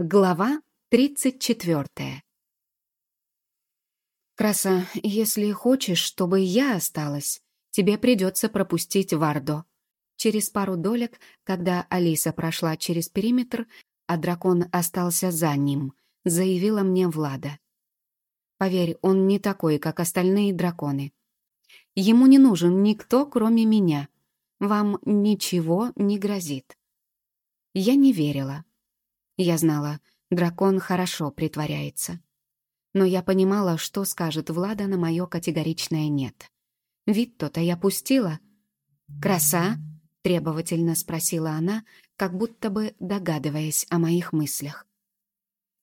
Глава 34 «Краса, если хочешь, чтобы я осталась, тебе придется пропустить Вардо». Через пару долек, когда Алиса прошла через периметр, а дракон остался за ним, заявила мне Влада. «Поверь, он не такой, как остальные драконы. Ему не нужен никто, кроме меня. Вам ничего не грозит». Я не верила. Я знала, дракон хорошо притворяется. Но я понимала, что скажет Влада на мое категоричное «нет». Вид то-то я пустила. «Краса?» — требовательно спросила она, как будто бы догадываясь о моих мыслях.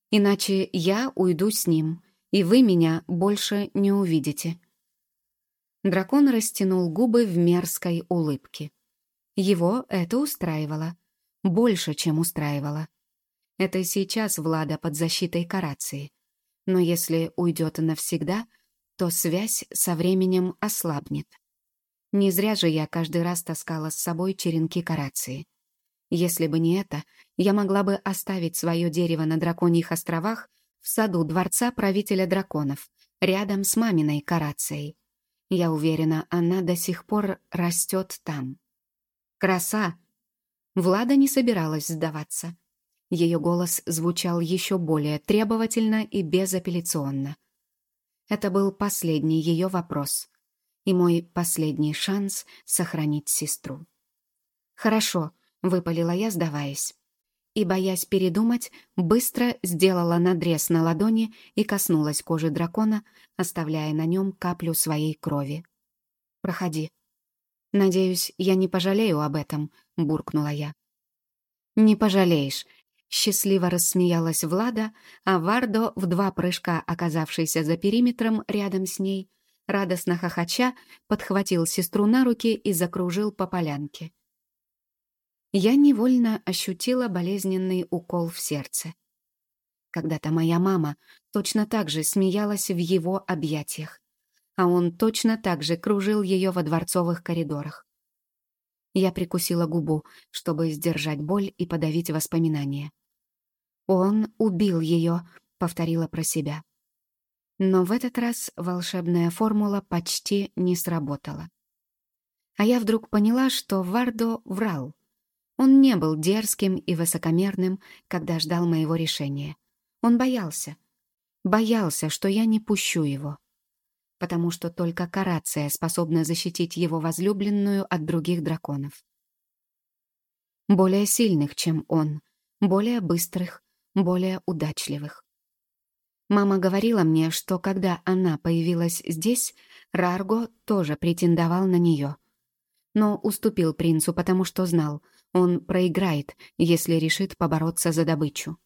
«Иначе я уйду с ним, и вы меня больше не увидите». Дракон растянул губы в мерзкой улыбке. Его это устраивало. Больше, чем устраивало. Это сейчас Влада под защитой карации. Но если уйдет навсегда, то связь со временем ослабнет. Не зря же я каждый раз таскала с собой черенки карации. Если бы не это, я могла бы оставить свое дерево на Драконьих островах в саду дворца правителя драконов, рядом с маминой карацией. Я уверена, она до сих пор растет там. Краса! Влада не собиралась сдаваться. Ее голос звучал еще более требовательно и безапелляционно. Это был последний ее вопрос и мой последний шанс сохранить сестру. «Хорошо», — выпалила я, сдаваясь. И, боясь передумать, быстро сделала надрез на ладони и коснулась кожи дракона, оставляя на нем каплю своей крови. «Проходи». «Надеюсь, я не пожалею об этом», — буркнула я. «Не пожалеешь», Счастливо рассмеялась Влада, а Вардо, в два прыжка оказавшийся за периметром рядом с ней, радостно хохоча, подхватил сестру на руки и закружил по полянке. Я невольно ощутила болезненный укол в сердце. Когда-то моя мама точно так же смеялась в его объятиях, а он точно так же кружил ее во дворцовых коридорах. Я прикусила губу, чтобы сдержать боль и подавить воспоминания. «Он убил ее», — повторила про себя. Но в этот раз волшебная формула почти не сработала. А я вдруг поняла, что Вардо врал. Он не был дерзким и высокомерным, когда ждал моего решения. Он боялся. Боялся, что я не пущу его. Потому что только Карация способна защитить его возлюбленную от других драконов. Более сильных, чем он, более быстрых, более удачливых. Мама говорила мне, что когда она появилась здесь, Рарго тоже претендовал на нее. Но уступил принцу, потому что знал, он проиграет, если решит побороться за добычу.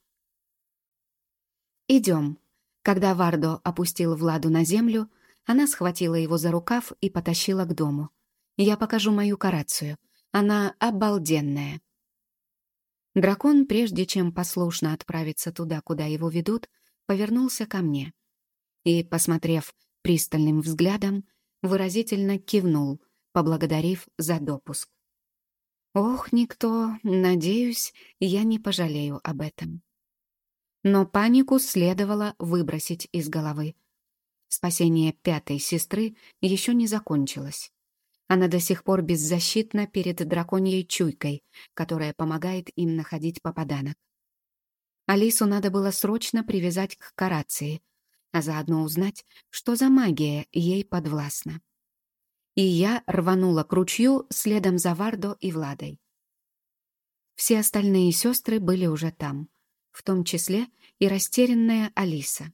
«Идем». Когда Вардо опустил Владу на землю, она схватила его за рукав и потащила к дому. «Я покажу мою карацию. Она обалденная». Дракон, прежде чем послушно отправиться туда, куда его ведут, повернулся ко мне и, посмотрев пристальным взглядом, выразительно кивнул, поблагодарив за допуск. Ох, никто, надеюсь, я не пожалею об этом. Но панику следовало выбросить из головы. Спасение пятой сестры еще не закончилось. Она до сих пор беззащитна перед драконьей чуйкой, которая помогает им находить попаданок. Алису надо было срочно привязать к карации, а заодно узнать, что за магия ей подвластна. И я рванула к ручью следом за Вардо и Владой. Все остальные сестры были уже там, в том числе и растерянная Алиса.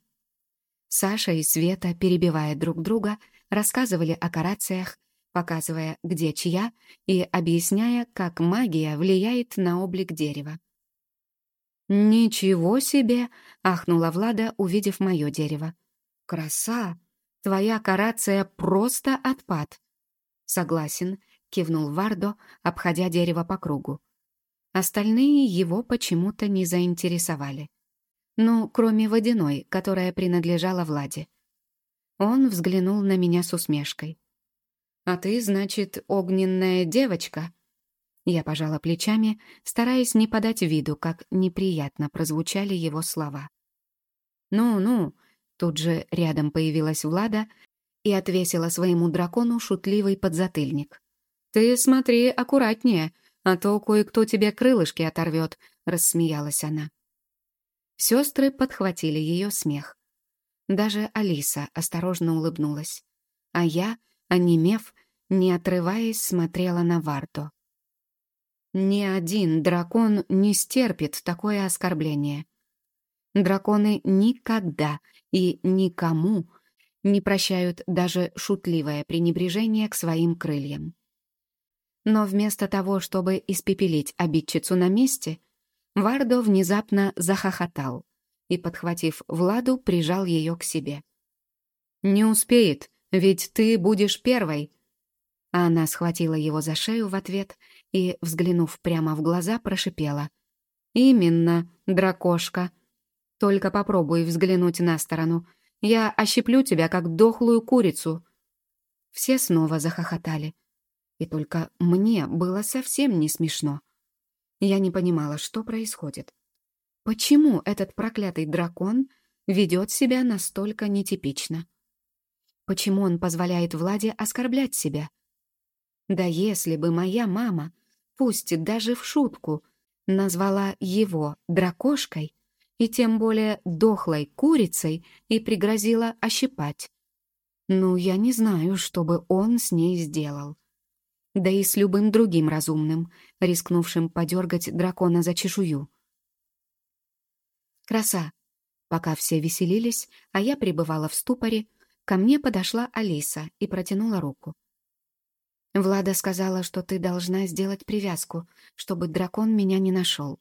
Саша и Света, перебивая друг друга, рассказывали о карациях показывая, где чья, и объясняя, как магия влияет на облик дерева. «Ничего себе!» — ахнула Влада, увидев мое дерево. «Краса! Твоя карация просто отпад!» «Согласен», — кивнул Вардо, обходя дерево по кругу. Остальные его почему-то не заинтересовали. Ну, кроме водяной, которая принадлежала Владе. Он взглянул на меня с усмешкой. «А ты, значит, огненная девочка?» Я пожала плечами, стараясь не подать виду, как неприятно прозвучали его слова. «Ну-ну», — тут же рядом появилась Влада и отвесила своему дракону шутливый подзатыльник. «Ты смотри аккуратнее, а то кое-кто тебе крылышки оторвет», — рассмеялась она. Сестры подхватили ее смех. Даже Алиса осторожно улыбнулась. А я, онемев, не отрываясь, смотрела на Варто. Ни один дракон не стерпит такое оскорбление. Драконы никогда и никому не прощают даже шутливое пренебрежение к своим крыльям. Но вместо того, чтобы испепелить обидчицу на месте, Вардо внезапно захохотал и, подхватив Владу, прижал ее к себе. «Не успеет, ведь ты будешь первой!» Она схватила его за шею в ответ и, взглянув прямо в глаза, прошипела. «Именно, дракошка. Только попробуй взглянуть на сторону. Я ощиплю тебя, как дохлую курицу». Все снова захохотали. И только мне было совсем не смешно. Я не понимала, что происходит. Почему этот проклятый дракон ведет себя настолько нетипично? Почему он позволяет Владе оскорблять себя? Да если бы моя мама, пусть даже в шутку, назвала его дракошкой и тем более дохлой курицей и пригрозила ощипать. Ну, я не знаю, что бы он с ней сделал. Да и с любым другим разумным, рискнувшим подергать дракона за чешую. Краса. Пока все веселились, а я пребывала в ступоре, ко мне подошла Алиса и протянула руку. Влада сказала, что ты должна сделать привязку, чтобы дракон меня не нашел.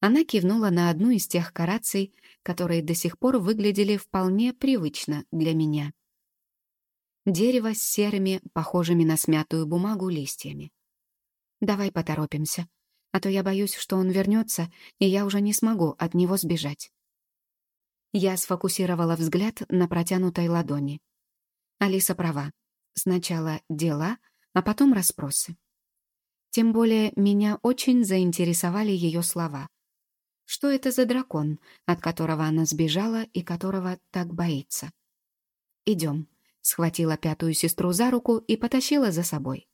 Она кивнула на одну из тех караций, которые до сих пор выглядели вполне привычно для меня. Дерево с серыми, похожими на смятую бумагу, листьями. «Давай поторопимся, а то я боюсь, что он вернется, и я уже не смогу от него сбежать». Я сфокусировала взгляд на протянутой ладони. Алиса права. Сначала дела, а потом расспросы. Тем более меня очень заинтересовали ее слова. Что это за дракон, от которого она сбежала и которого так боится? «Идем», — схватила пятую сестру за руку и потащила за собой.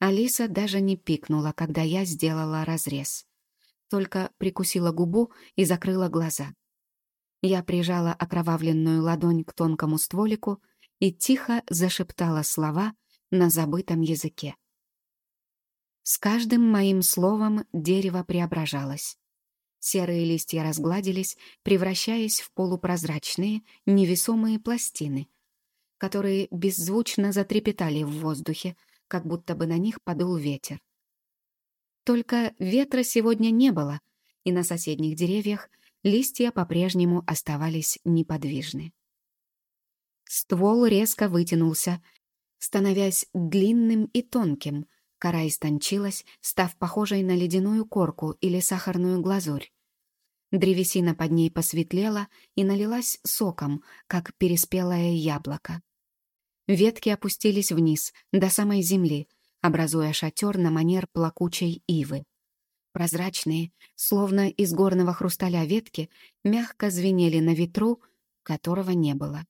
Алиса даже не пикнула, когда я сделала разрез. Только прикусила губу и закрыла глаза. Я прижала окровавленную ладонь к тонкому стволику и тихо зашептала слова на забытом языке. С каждым моим словом дерево преображалось. Серые листья разгладились, превращаясь в полупрозрачные, невесомые пластины, которые беззвучно затрепетали в воздухе, как будто бы на них подул ветер. Только ветра сегодня не было, и на соседних деревьях листья по-прежнему оставались неподвижны. Ствол резко вытянулся, становясь длинным и тонким. Кора истончилась, став похожей на ледяную корку или сахарную глазурь. Древесина под ней посветлела и налилась соком, как переспелое яблоко. Ветки опустились вниз, до самой земли, образуя шатер на манер плакучей ивы. Прозрачные, словно из горного хрусталя ветки, мягко звенели на ветру, которого не было.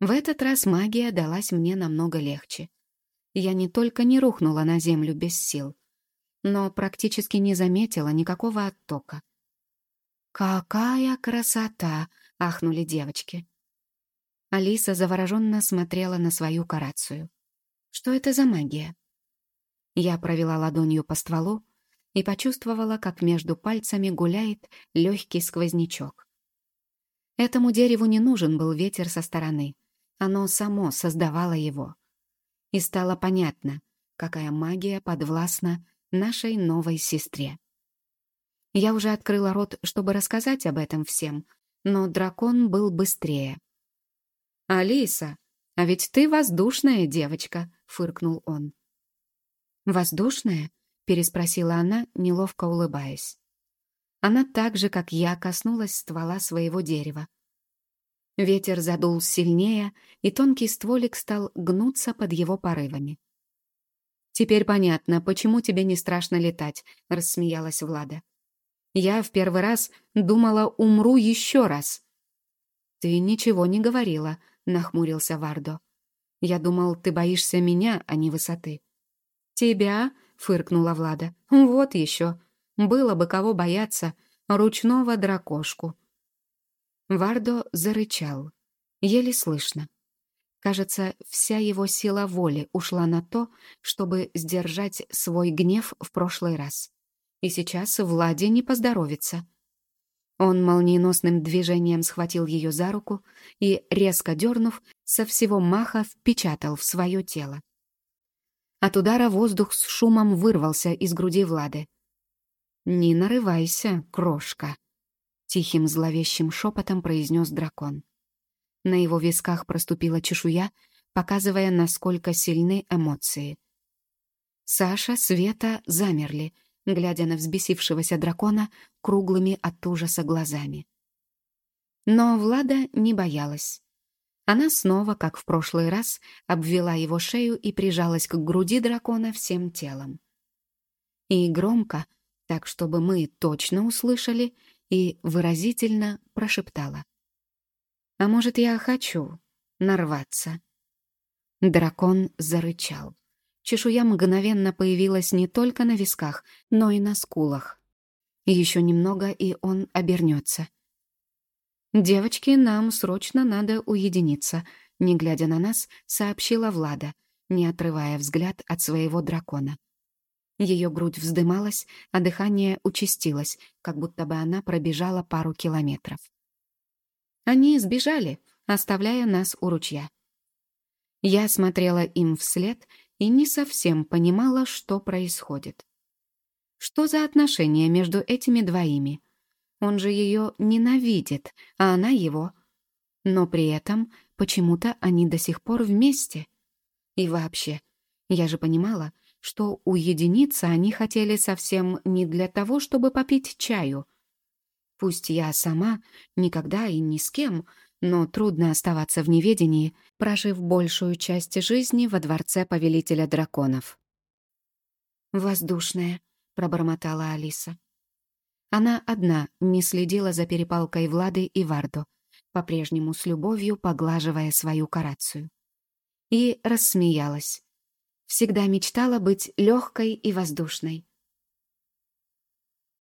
В этот раз магия далась мне намного легче. Я не только не рухнула на землю без сил, но практически не заметила никакого оттока. «Какая красота!» — ахнули девочки. Алиса завороженно смотрела на свою карацию. «Что это за магия?» Я провела ладонью по стволу и почувствовала, как между пальцами гуляет легкий сквознячок. Этому дереву не нужен был ветер со стороны. Оно само создавало его. И стало понятно, какая магия подвластна нашей новой сестре. Я уже открыла рот, чтобы рассказать об этом всем, но дракон был быстрее. «Алиса, а ведь ты воздушная девочка», — фыркнул он. «Воздушная?» — переспросила она, неловко улыбаясь. Она так же, как я, коснулась ствола своего дерева, Ветер задул сильнее, и тонкий стволик стал гнуться под его порывами. «Теперь понятно, почему тебе не страшно летать», — рассмеялась Влада. «Я в первый раз думала, умру еще раз». «Ты ничего не говорила», — нахмурился Вардо. «Я думал, ты боишься меня, а не высоты». «Тебя?» — фыркнула Влада. «Вот еще. Было бы кого бояться. Ручного дракошку». Вардо зарычал. Еле слышно. Кажется, вся его сила воли ушла на то, чтобы сдержать свой гнев в прошлый раз. И сейчас Владе не поздоровится. Он молниеносным движением схватил ее за руку и, резко дернув, со всего маха впечатал в свое тело. От удара воздух с шумом вырвался из груди Влады. «Не нарывайся, крошка», — тихим зловещим шепотом произнес дракон. На его висках проступила чешуя, показывая, насколько сильны эмоции. Саша, Света замерли, глядя на взбесившегося дракона круглыми от ужаса глазами. Но Влада не боялась. Она снова, как в прошлый раз, обвела его шею и прижалась к груди дракона всем телом. И громко, так чтобы мы точно услышали, и выразительно прошептала. «А может, я хочу нарваться?» Дракон зарычал. Чешуя мгновенно появилась не только на висках, но и на скулах. Еще немного, и он обернется. «Девочки, нам срочно надо уединиться», — не глядя на нас, сообщила Влада, не отрывая взгляд от своего дракона. Ее грудь вздымалась, а дыхание участилось, как будто бы она пробежала пару километров. Они сбежали, оставляя нас у ручья. Я смотрела им вслед и не совсем понимала, что происходит. Что за отношения между этими двоими? Он же ее ненавидит, а она его. Но при этом почему-то они до сих пор вместе. И вообще, я же понимала, что уединиться они хотели совсем не для того, чтобы попить чаю. Пусть я сама никогда и ни с кем, но трудно оставаться в неведении, прожив большую часть жизни во дворце повелителя драконов. «Воздушная», — пробормотала Алиса. Она одна не следила за перепалкой Влады и Варду, по-прежнему с любовью поглаживая свою карацию. И рассмеялась. Всегда мечтала быть легкой и воздушной.